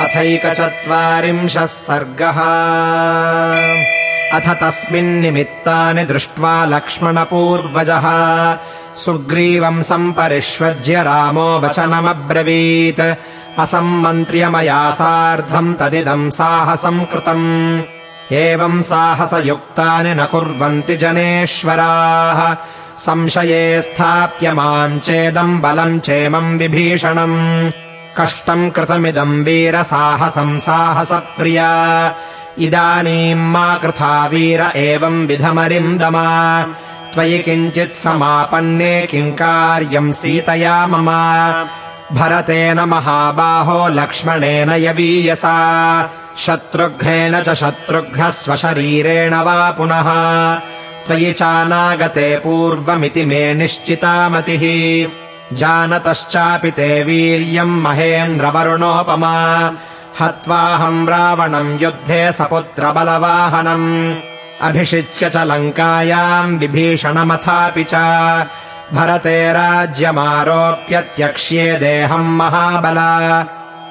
अथैकचत्वारिंशः सर्गः। अथ तस्मिन्निमित्तानि दृष्ट्वा लक्ष्मणपूर्वजः सुग्रीवम् सम्परिष्वज्य रामो वचनमब्रवीत्। असम्मन्त्र्य मया सार्धम् तदिदम् साहसम् कृतम्। एवम् साहसयुक्तानि न कुर्वन्ति जनेश्वराः। संशये स्थाप्य माम् चेदम् बलम् चेमम् विभीषणम् कष्टम् कृतमिदम् वीरसाहसम् साहसप्रिया। इदानीम् मा कृथा वीर एवम् विधमरिन्दमा त्वयि किञ्चित् समापन्ने किम् कार्यम् सीतया मम। भरतेन महाबाहो लक्ष्मणेन यवीयसा। शत्रुघ्नेन च शत्रुघ्नः स्वशरीरेण वा पुनः। त्वयि चानागते पूर्वमिति मे निश्चिता मतिः जानतश्चापि ते वीर्यम् महेन्द्रवरुणोपमा। हत्वाहम् रावणम् युद्धे सपुत्रबलवाहनम्। अभिषिच्य च लङ्कायाम् विभीषणमथापि च। भरते राज्यमारोप्य त्यक्ष्ये देहम् महाबल।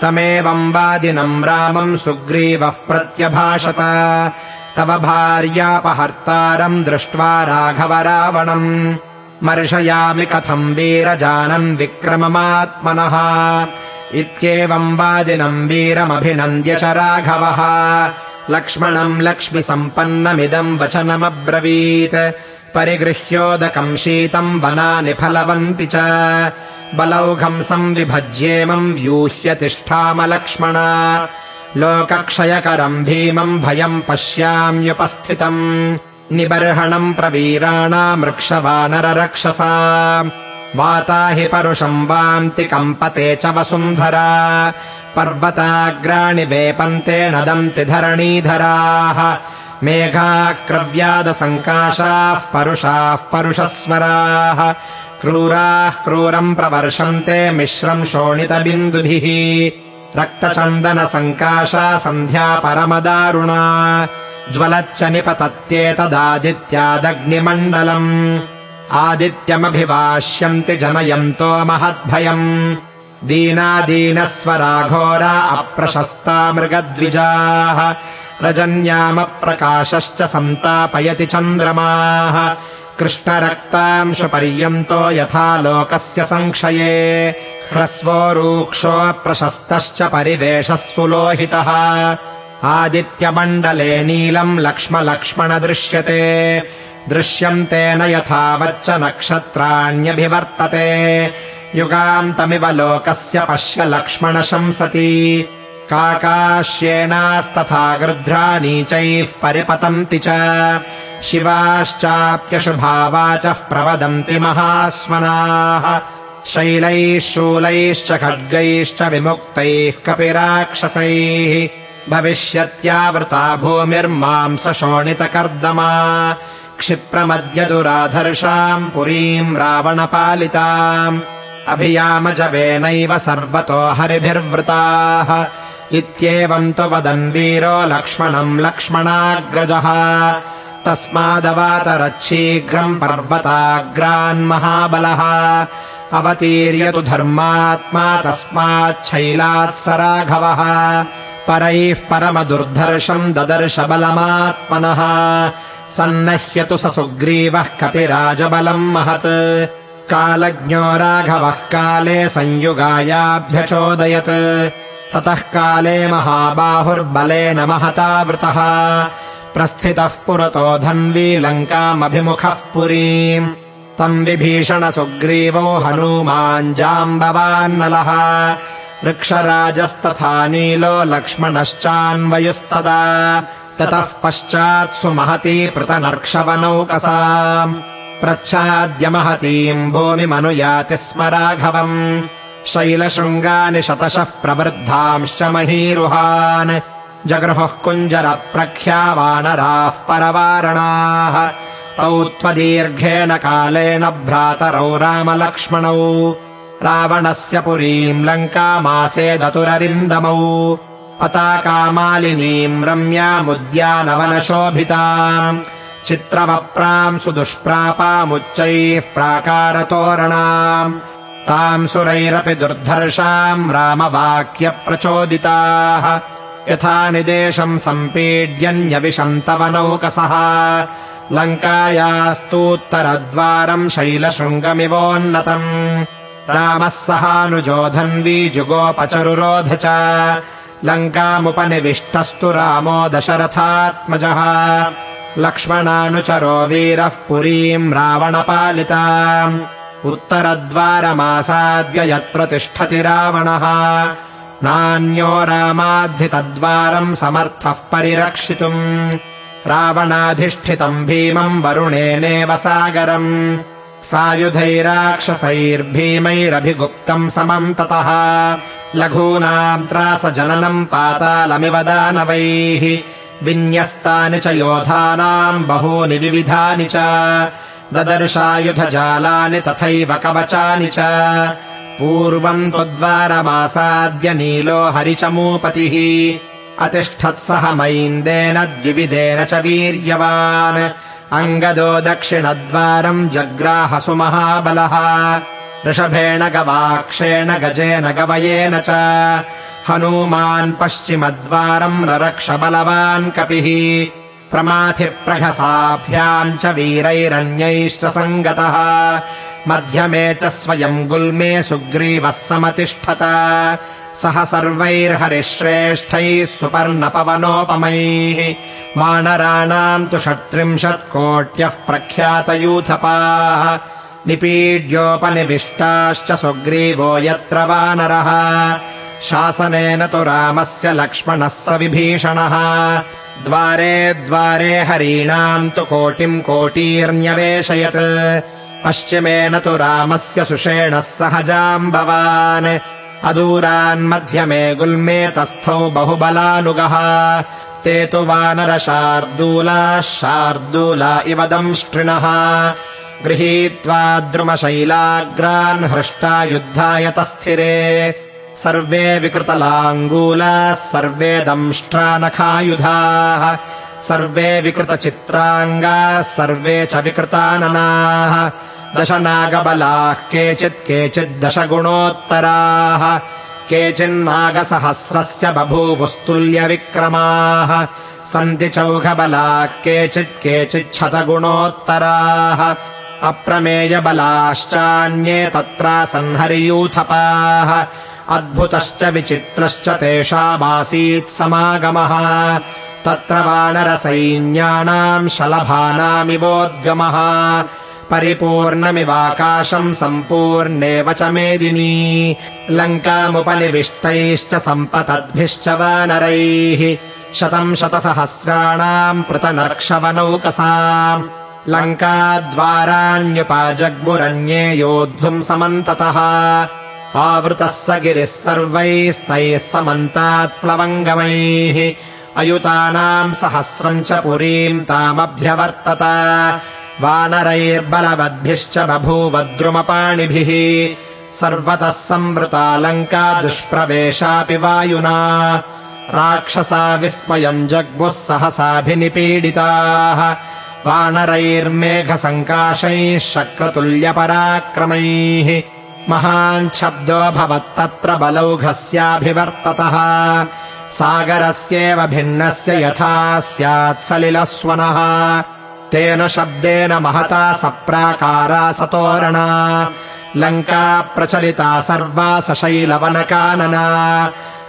तमेवम् वादिनम् रामम् सुग्रीवः प्रत्यभाषत। तव भार्यापहर्तारम् दृष्ट्वा राघव रावणम् मर्शयामि कथम् वीरजानन् विक्रममात्मनः। इत्येवम् वादिनम् वीरमभिनन्द्य च राघवः। लक्ष्मणम् लक्ष्मिसम्पन्नमिदम् वचनमब्रवीत्। परिगृह्योदकम् शीतम् वनानि फलवन्ति च। बलौघम् संविभज्येमम् व्यूह्य तिष्ठाम लक्ष्मण लोकक्षयकरम् भीमम् भयम् पश्याम्युपस्थितम् निबर्हणम् प्रवीराणामृक्षवानररक्षसा वाता हि परुषम् वान्ति कम्पते च वसुन्धरा। पर्वताग्राणि वेपन्ते नदन्ति धरणीधराः। मेघाक्रव्यादसङ्काशाः परुषाः परुषस्वराः। क्रूराः क्रूरम् प्रवर्षन्ते मिश्रम् शोणितबिन्दुभिः रक्तचन्दनसङ्काशा सन्ध्या परमदारुणा। ज्वलच्च निपतत्येतदादित्यादग्निमण्डलम् आदित्यमभिवाश्यन्ति जनयन्तो महद्भयम्। दीनादीनस्वराघोरा अप्रशस्ता मृगद्विजाः। रजन्यामप्रकाशश्च सन्तापयति चन्द्रमाः। कृष्णरक्तांशुपर्यन्तो यथा लोकस्य संक्षये ह्रस्वो रूक्षोऽप्रशस्तश्च परिवेशः सुलोहितः। आदित्यमण्डले नीलम् लक्ष्मलक्ष्मण दृश्यते। दृश्यन्तेन यथावच्च नक्षत्राण्यभिवर्तते। युगान्तमिव लोकस्य पश्य लक्ष्मणशंसति काकाश्येनास्तथा गृध्रा नीचैः परिपतन्ति च। शिवाश्चाप्यशुभावाचः प्रवदन्ति महास्मनाः शैलैः शूलैश्च खड्गैश्च विमुक्तैः कपिराक्षसैः भविष्यत्यावृता भूमिर्मांस शोणितकर्दमा क्षिप्रमद्य दुराधर्षाम् पुरीम् रावणपालिताम्। अभियामजवेनैव सर्वतो हरिभिर्वृताः। इत्येवम् तु वदन् वीरो लक्ष्मणम् लक्ष्मणाग्रजः। तस्मादवातरच्छीघ्रम् पर्वताग्रान्महाबलः अवतीर्य तु धर्मात्मा तस्माच्छैलात् राघवः। परैः परमदुर्धर्षम् ददर्श बलमात्मनः सन्नह्यतु स सुग्रीवः कपिराजबलम् महत्। कालज्ञो राघवः काले संयुगायाभ्यचोदयत्। ततः काले महाबाहुर्बलेन महतावृतः। प्रस्थितः पुरतो धन्वी लङ्कामभिमुखः पुरीम् तम् विभीषणसुग्रीवो हनूमाञ्जाम्बवान्नलः। वृक्षराजस्तथा नीलो लक्ष्मणश्चान्वयुस्तदा। ततः पश्चात्सु महती पृतनर्क्षवनौकसा। प्रच्छाद्य महतीम् भूमिमनुयाति स्म राघवम्। शैलशृङ्गानि शतशः प्रवृद्धांश्च महीरुहान्। जगृहुः कुञ्जरप्रख्या वानराः परवारणाः तौ त्वदीर्घेण कालेन भ्रातरौ रामलक्ष्मणौ। रावणस्य पुरीम् लङ्कामासेदतुररिन्दमौ पताकामालिनीम् रम्यामुद्यानवनशोभिताम् चित्रवप्राम् सुदुष्प्रापामुच्चैः प्राकारतोरणाम्। ताम् सुरैरपि दुर्धर्षाम् रामवाक्यप्रचोदिताः। यथा निदेशम् सम्पीड्यन्यविशन्तवनौकसः लङ्कायास्तूत्तरद्वारम् शैलशृङ्गमिवोन्नतम्। रामः सहानुजोधन्वी जुगोपचरुरोध च। लङ्कामुपनिविष्टस्तु रामो दशरथात्मजः। लक्ष्मणानुचरो वीरः पुरीम् रावणपालिता। उत्तरद्वारमासाद्य यत्र तिष्ठति रावणः। नान्यो रामाद्धि तद्वारम् समर्थः परिरक्षितुम् रावणाधिष्ठितम् भीमम् वरुणेनेव सागरम्। सायुधैराक्षसैर्भीमैरभिगुप्तम् समम् ततः। लघूनाम् त्रासजननम् पातालमिव दानवैः। विन्यस्तानि च योधानाम् बहूनि विविधानि च। ददर्शायुधजालानि तथैव कवचानि च। पूर्वम् त्वद्वारमासाद्य नीलो हरिचमूपतिः अतिष्ठत्सह मैन्देन द्विविदेन च वीर्यवान्। अङ्गदो दक्षिणद्वारम् जग्राहसु महाबलः ऋषभेण गवाक्षेण गजेन गवयेन च। हनूमान् पश्चिमद्वारम् ररक्ष बलवान् कपिः। प्रमाथिप्रघसाभ्याम् च वीरैरन्यैश्च सङ्गतः। मध्यमे च स्वयम् गुल्मे सुग्रीवः समतिष्ठत सह सर्वैर्हरिश्रेष्ठैः सुपर्णपवनोपमैः वानराणाम् तु षट्त्रिंशत्कोट्यः प्रख्यातयूथपाः निपीड्योपनिविष्टाश्च सुग्रीवो यत्र वानरः। शासनेन तु रामस्य लक्ष्मणः स विभीषणः। द्वारे द्वारे हरीणाम् तु कोटिम् कोटीर्न्यवेशयत्। पश्चिमेन तु रामस्य सुषेणः सहजाम्बवान् अदूरान्मध्यमे गुल्मे तस्थौ बहुबलानुगः। ते तु वानरशार्दूलाः शार्दूला इव दंष्ट्रिणः। गृहीत्वा द्रुमशैलाग्रान् हृष्टा युद्धाय तस्थिरे। सर्वे विकृतलाङ्गूलाः सर्वे दंष्ट्रानखायुधाः। सर्वे विकृतचित्राङ्गाः सर्वे च विकृताननाः दशनागबलाः केचित् केचित् दशगुणोत्तराः केचिन्नागसहस्रस्य बभूवुस्तुल्यविक्रमाः। सन्ति चौघबलाः केचित् केचिच्छतगुणोत्तराः। अप्रमेयबलाश्चान्ये तत्रासन्हरियूथपाः अद्भुतश्च विचित्रश्च तेषामासीत् समागमः। तत्र वानरसैन्यानाम् शलभानामिवोद्गमः परिपूर्णमिवाकाशम् सम्पूर्णेव च मेदिनी। लङ्कामुपनिविष्टैश्च सम्पतद्भिश्च वानरैः। शतम् शतसहस्राणाम् पृतनर्क्षवनौकसाम् लङ्काद्वाराण्युपाजग्मुरन्ये योद्धुम् समन्ततः। आवृतः स गिरिः सर्वैस्तैः समन्तात् प्लवङ्गमैः। अयुतानाम् सहस्रम् च पुरीम् तामभ्यवर्तत वानरैर्बलवद्भिश्च बभूवद्रुमपाणिभिः सर्वतः संवृता लङ्का दुष्प्रवेशापि वायुना। राक्षसा विस्मयम् जग्मुः सहसाभिनिपीडिताः। वानरैर्मेघसङ्काशैः शक्रतुल्यपराक्रमैः। महान् शब्दोऽभवत्तत्र बलौघस्याभिवर्ततः सागरस्येव भिन्नस्य यथा स्यात् सलिलस्वनः तेन शब्देन महता सप्राकारा सतोरणा। लङ्का प्रचलिता सर्वा सशैलवनकानना।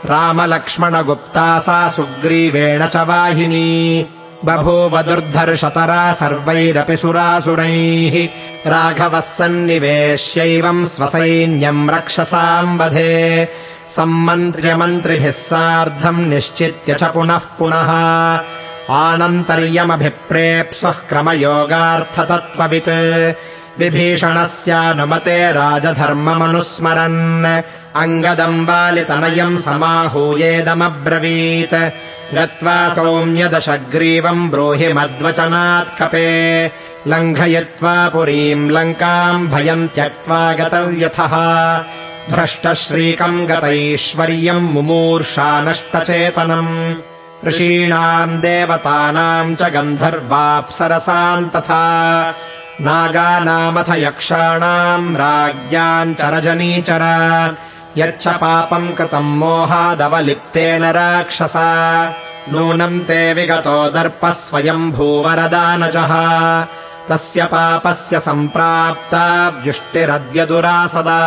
रामलक्ष्मणगुप्ता सा सुग्रीवेण च वाहिनी। बभूव दुर्धर्षतरा सर्वैरपि सुरासुरैः। राघवः सन्निवेश्यैवम् स्वसैन्यम् रक्षसाम् वधे। सम्मन्त्र्यमन्त्रिभिः सार्धम् निश्चित्य च पुनः पुनः आनन्तर्यमभिप्रेप्स्वः क्रमयोगार्थतत्त्ववित्। विभीषणस्यानुमते राजधर्ममनुस्मरन्। अङ्गदम् बालितनयम् समाहूयेदमब्रवीत्। गत्वा सौम्यदशग्रीवम् ब्रूहि मद्वचनात् कपे। लङ्घयित्वा पुरीम् लङ्काम् भयम् त्यक्त्वा गतव्यथः। भ्रष्टश्रीकम् गतैश्वर्यम् मुमूर्षा नष्टचेतनम् ऋषीणाम् देवतानाम् च गन्धर्वाप्सरसाम् तथा नागानामथ यक्षाणाम् राज्ञाम् चरजनीचर यच्च पापम् कृतम् मोहादवलिप्तेन राक्षसा नूनम् ते विगतो दर्पः स्वयम् भूवरदानजः तस्य पापस्य सम्प्राप्ता व्युष्टिरद्य दुरासदा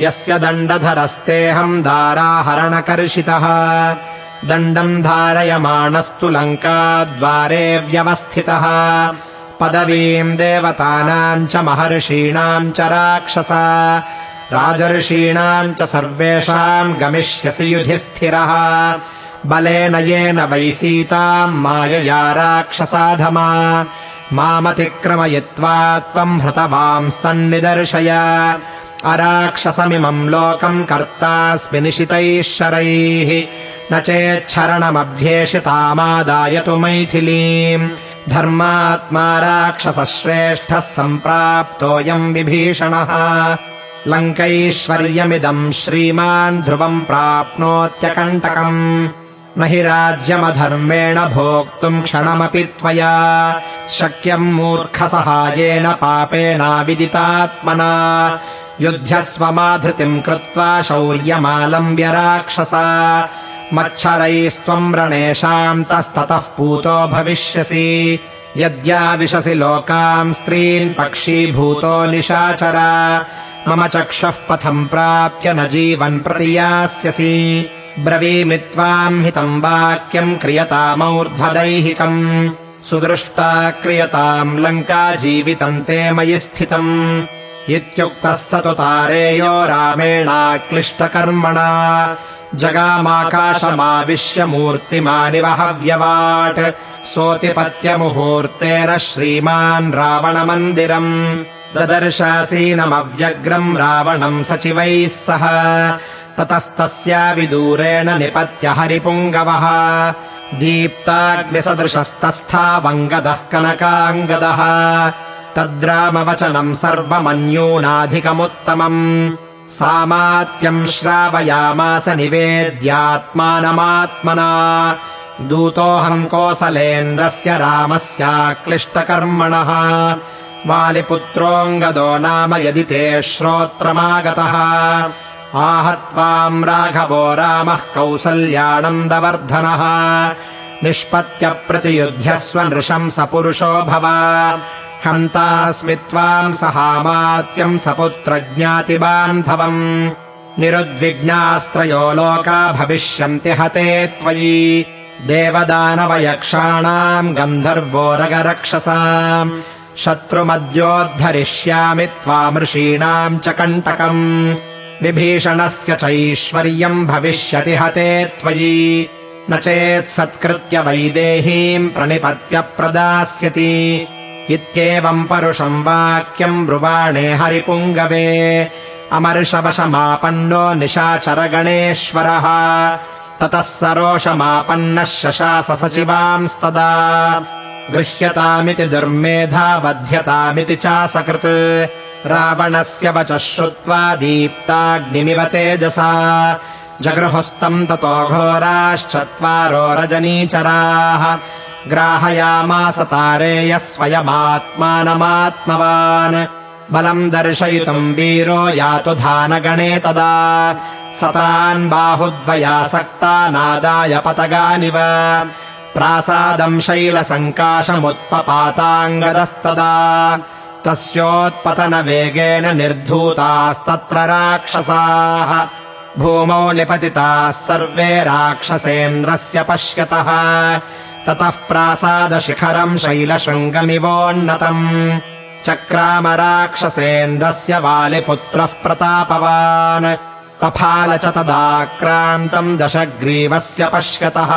यस्य दण्डधरस्तेऽहम् दाराहरणकर्षितः दण्डम् धारयमाणस्तु लङ्काद्वारे व्यवस्थितः। पदवीम् देवतानाम् च महर्षीणाम् च राक्षसा। राजर्षीणाम् च सर्वेषाम् गमिष्यसि युधिस्थिरः बलेन येन वै सीताम् मायया राक्षसाधमा। मामतिक्रमयित्वा त्वम् हृतवांस्तन्निदर्शय। अराक्षसमिमम् लोकम् कर्तास्मि निशितैः शरैः न चेच्छरणमभ्येषितामादायतु मैथिलीम्। धर्मात्मा राक्षसश्रेष्ठः सम्प्राप्तोऽयम् विभीषणः। लङ्कैश्वर्यमिदम् श्रीमान् ध्रुवम् प्राप्नोत्यकण्टकम्। न हि राज्यमधर्मेण भोक्तुम् क्षणमपि त्वया। शक्यम् मूर्खसहायेन पापेनाविदितात्मना युध्यस्वमाधृतिम् कृत्वा शौर्यमालम्ब्य राक्षसा मच्छरैस्त्वम् रणेषाम् तस्ततः पूतो भविष्यसि। यद्याविशसि लोकाम् स्त्रीन् पक्षीभूतो निशाचर। मम चक्षुः पथम् प्राप्य न जीवन् प्रतियास्यसि। ब्रवीमि त्वाम् हितम् वाक्यम् क्रियतामौर्ध्वदैहिकम्। सुदृष्टा क्रियताम् लङ्का जीवितम् ते मयि स्थितम्। इत्युक्तः स तु तारेयो रामेणाक्लिष्टकर्मणा जगामाकाशमाविश्य मूर्तिमानिव हव्यवाट् सोऽतिपत्यमुहूर्तेन श्रीमान् रावणमन्दिरम्। ददर्शासीनमव्यग्रम् रावणम् सचिवैः सह। ततस्तस्या विदूरेण निपत्य हरिपुङ्गवः। दीप्ताग्निसदृशस्तस्था वङ्गदः कनकाङ्गदः। तद्रामवचनम् सर्वमन्यूनाधिकमुत्तमम् सामात्यम् श्रावयामास निवेद्यात्मानमात्मना। दूतोऽहम् कोसलेन्द्रस्य रामस्याक्लिष्टकर्मणः। वालिपुत्रोऽङ्गदो नाम यदि ते श्रोत्रमागतः। आहत्वाम् राघवो रामः कौसल्यानन्दवर्धनः। निष्पत्यप्रतियुध्यस्व नृशम् स पुरुषो भव हन्तास्मि त्वाम् सहामात्यम् सपुत्रज्ञातिबान्धवम्। निरुद्विग्नास्त्रयो लोका भविष्यन्ति हते त्वयि। देवदानवयक्षाणाम् गन्धर्वोरगरक्षसाम् शत्रुमद्योद्धरिष्यामि त्वामृषीणाम् च कण्टकम्। विभीषणस्य चैश्वर्यम् भविष्यति हते त्वयि। न चेत्सत्कृत्य वैदेहीम् प्रणिपत्य प्रदास्यति इत्येवम् परुषम् वाक्यम् ब्रुवाणे हरिपुङ्गवे। अमर्षवशमापन्नो निशाचरगणेश्वरः। ततः सरोषमापन्नः शशास सचिवांस्तदा गृह्यतामिति दुर्मेधा बध्यतामिति चासकृत्। रावणस्य वचः श्रुत्वा दीप्ताग्निमिव तेजसा। जगृहुस्तम् ततो घोराश्चत्वारो रजनीचराः ग्राहयामास तारेयः स्वयमात्मानमात्मवान्। बलम् दर्शयितुम् वीरो यातु धानगणे तदा। सतान् बाहुद्वयासक्तानादाय पतगानिव। प्रासादम् शैलसङ्काशमुत्पपाताङ्गदस्तदा। तस्योत्पतनवेगेन निर्धूतास्तत्र राक्षसाः। भूमौ निपतिताः सर्वे राक्षसेन्द्रस्य पश्यतः ततः प्रासादशिखरम् शैलशृङ्गमिवोन्नतम्। चक्राम राक्षसेन्द्रस्य वालिपुत्रः प्रतापवान्। पफाल च तदाक्रान्तम् दशग्रीवस्य पश्यतः।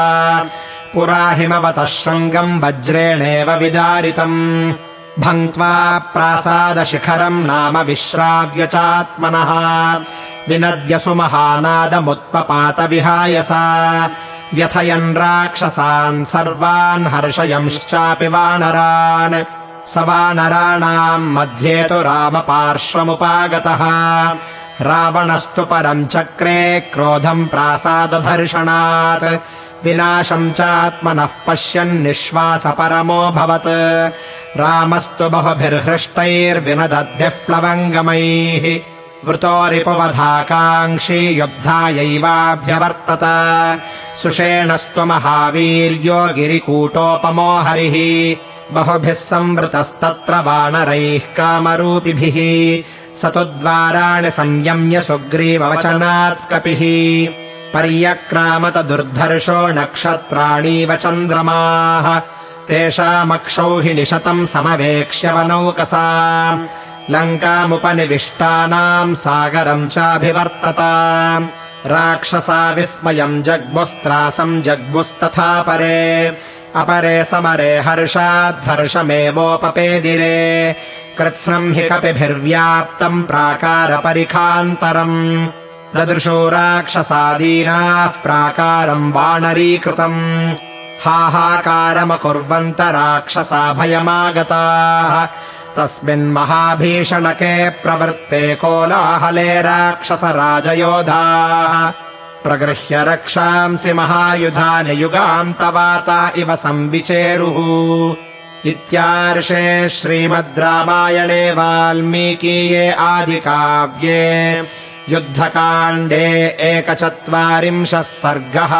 पुरा हिमवतः शृङ्गम् वज्रेणेव विदारितम्। भङ्क्त्वा प्रासादशिखरम् नाम विश्राव्य चात्मनः विनद्यसु महानादमुत्पपात विहाय सा व्यथयन् राक्षसान् सर्वान् हर्षयंश्चापि वानरान्। स वानराणाम् मध्ये तु रामपार्श्वमुपागतः। रावणस्तु परम् चक्रे क्रोधम् प्रासादधर्षणात्। विनाशम् चात्मनः पश्यन् निःश्वासपरमोऽभवत् रामस्तु बहुभिर्हृष्टैर्विनदद्भिः प्लवङ्गमैः वृतो रिपुवधाकाङ्क्षी युद्धायैवाभ्यवर्तत। सुषेणस्तु महावीर्यो गिरिकूटोपमो हरिः बहुभिः संवृतस्तत्र वानरैः कामरूपिभिः। स तु द्वाराणि संयम्य सुग्रीववचनात् कपिः। पर्यक्रामत दुर्धर्षो नक्षत्राणीव चन्द्रमाः। तेषामक्षौहिणिशतम् समवेक्ष्य वनौकसा लङ्कामुपनिविष्टानाम् सागरम् चाभिवर्तत। राक्षसा विस्मयम् जग्मुस्त्रासम् जग्मुस्तथा परे। अपरे समरे हर्षाद्धर्षमेवोपपेदिरे कृत्स्नम् हि कपिभिर्व्याप्तम् प्राकारपरिखान्तरम्। ददृशो राक्षसादीनाः प्राकारम् वाणरीकृतम् हाहाकारमकुर्वन्त राक्षसा भयमागताः तस्मिन्महाभीषणके प्रवृत्ते कोलाहले राक्षसराजयोधाः। प्रगृह्य रक्षांसि महायुधानि युगान्तवाता इव संविचेरुः। इत्यार्षे श्रीमद् रामायणे वाल्मीकीये आदिकाव्ये। युद्धकाण्डे एकचत्वारिंशः सर्गः